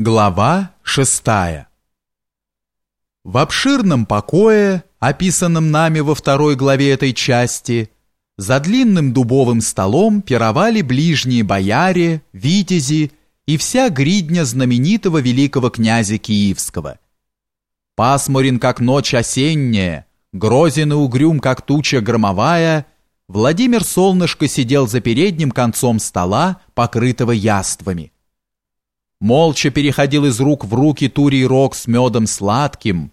Глава шестая В обширном покое, описанном нами во второй главе этой части, за длинным дубовым столом пировали ближние бояре, витязи и вся гридня знаменитого великого князя Киевского. Пасмурен, как ночь осенняя, грозен и угрюм, как туча громовая, Владимир Солнышко сидел за передним концом стола, покрытого яствами – молча переходил из рук в руки турий рог с медом сладким,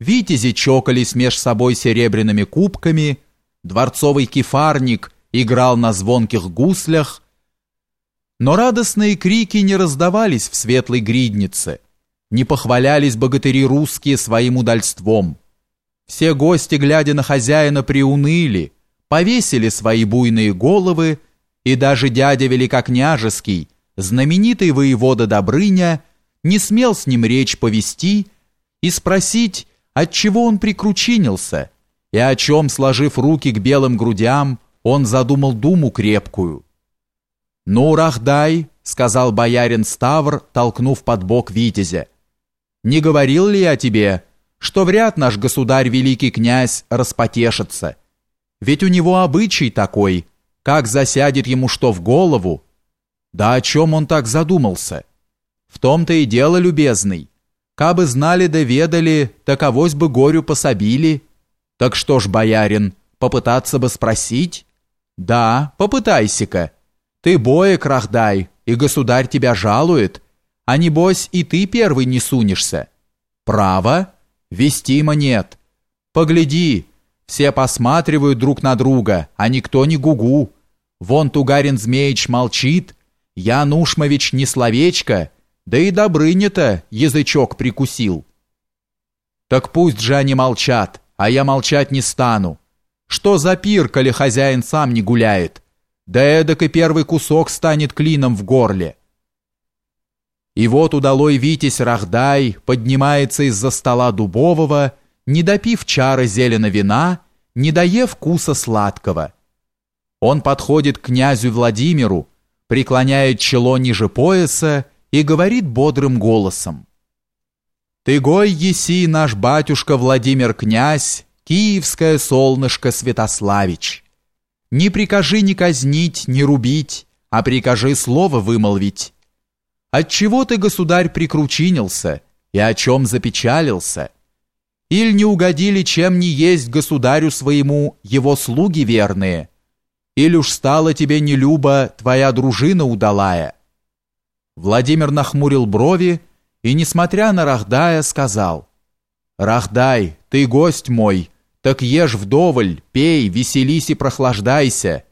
витязи чокались меж собой серебряными кубками, дворцовый кефарник играл на звонких гуслях, но радостные крики не раздавались в светлой гриднице, не похвалялись богатыри русские своим удальством. Все гости, глядя на хозяина, приуныли, повесили свои буйные головы, и даже дядя Великокняжеский, знаменитый воевода Добрыня не смел с ним речь повести и спросить, отчего он прикручинился, и о чем, сложив руки к белым грудям, он задумал думу крепкую. «Ну, Рахдай», — сказал боярин Ставр, толкнув под бок Витязя, «не говорил ли я тебе, что вряд наш государь великий князь распотешится? Ведь у него обычай такой, как засядет ему что в голову, да о чем он так задумался? В том-то и дело, любезный. Кабы знали да ведали, так авось бы горю пособили. Так что ж, боярин, попытаться бы спросить? Да, попытайся-ка. Ты боек, Рахдай, и государь тебя жалует, а небось и ты первый не сунешься. Право? Вестима нет. Погляди, все посматривают друг на друга, а никто не гугу. Вон Тугарин Змеич молчит, Ян Ушмович не словечко, да и Добрыня-то язычок прикусил. Так пусть же они молчат, а я молчать не стану. Что за пир, коли хозяин сам не гуляет? Да эдак и первый кусок станет клином в горле. И вот удалой Витязь Рахдай поднимается из-за стола дубового, не допив чары зелено вина, не доев вкуса сладкого. Он подходит к князю Владимиру, преклоняет чело ниже пояса и говорит бодрым голосом. «Ты гой еси, наш батюшка Владимир князь, киевское солнышко Святославич. Не прикажи ни казнить, ни рубить, а прикажи слово вымолвить. Отчего ты, государь, прикручинился и о чем запечалился? Иль не угодили чем не есть государю своему его слуги верные?» Или уж стало тебе не любо твоя дружина удалая?» Владимир нахмурил брови и, несмотря на Рахдая, сказал, «Рахдай, ты гость мой, так ешь вдоволь, пей, веселись и прохлаждайся,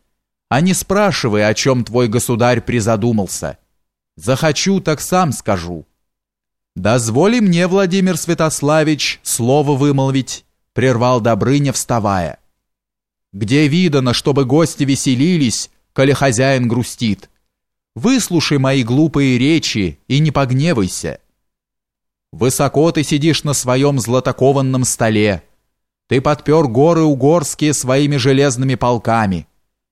а не спрашивай, о чем твой государь призадумался. Захочу, так сам скажу». «Дозволи мне, Владимир Святославич, слово вымолвить», прервал Добрыня, вставая. Где видано, чтобы гости веселились, коли хозяин грустит? Выслушай мои глупые речи и не погневайся. Высоко ты сидишь на своем златокованном столе. Ты подпер горы угорские своими железными полками,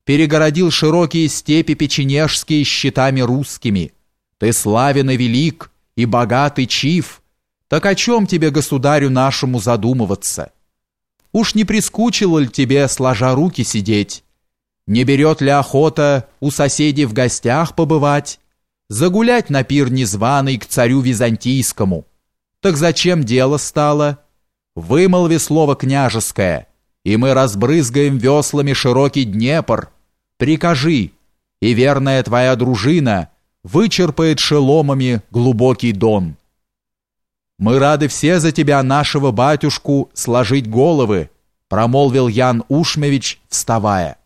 перегородил широкие степи печенежские щитами русскими. Ты славен и велик, и богатый чив. Так о чем тебе, государю нашему, задумываться?» Уж не прискучило ли тебе, сложа руки, сидеть? Не берет ли охота у соседей в гостях побывать? Загулять на пир незваный к царю византийскому? Так зачем дело стало? Вымолви слово княжеское, и мы разбрызгаем веслами широкий Днепр. Прикажи, и верная твоя дружина вычерпает шеломами глубокий дон». Мы рады все за тебя, нашего батюшку, сложить головы, промолвил Ян Ушмевич, вставая.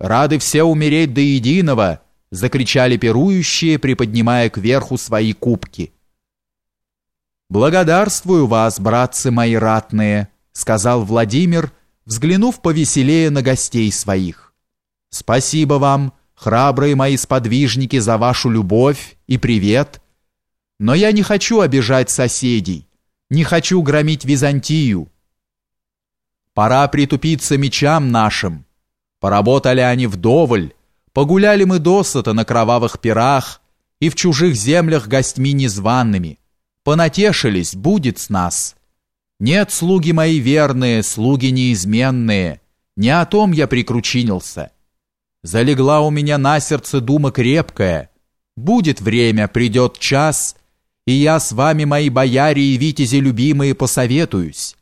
Рады все умереть до единого, закричали пирующие, приподнимая кверху свои кубки. Благодарствую вас, братцы мои ратные, сказал Владимир, взглянув повеселее на гостей своих. Спасибо вам, храбрые мои сподвижники, за вашу любовь и привет но я не хочу обижать соседей, не хочу громить Византию. Пора притупиться мечам нашим. Поработали они вдоволь, погуляли мы досыта на кровавых пирах, и в чужих землях гостьми незваными. Понатешились, будет с нас. Нет, слуги мои верные, слуги неизменные, не о том я прикручинился. Залегла у меня на сердце дума крепкая. Будет время, придет час, и я с вами, мои бояре и витязи любимые, посоветуюсь.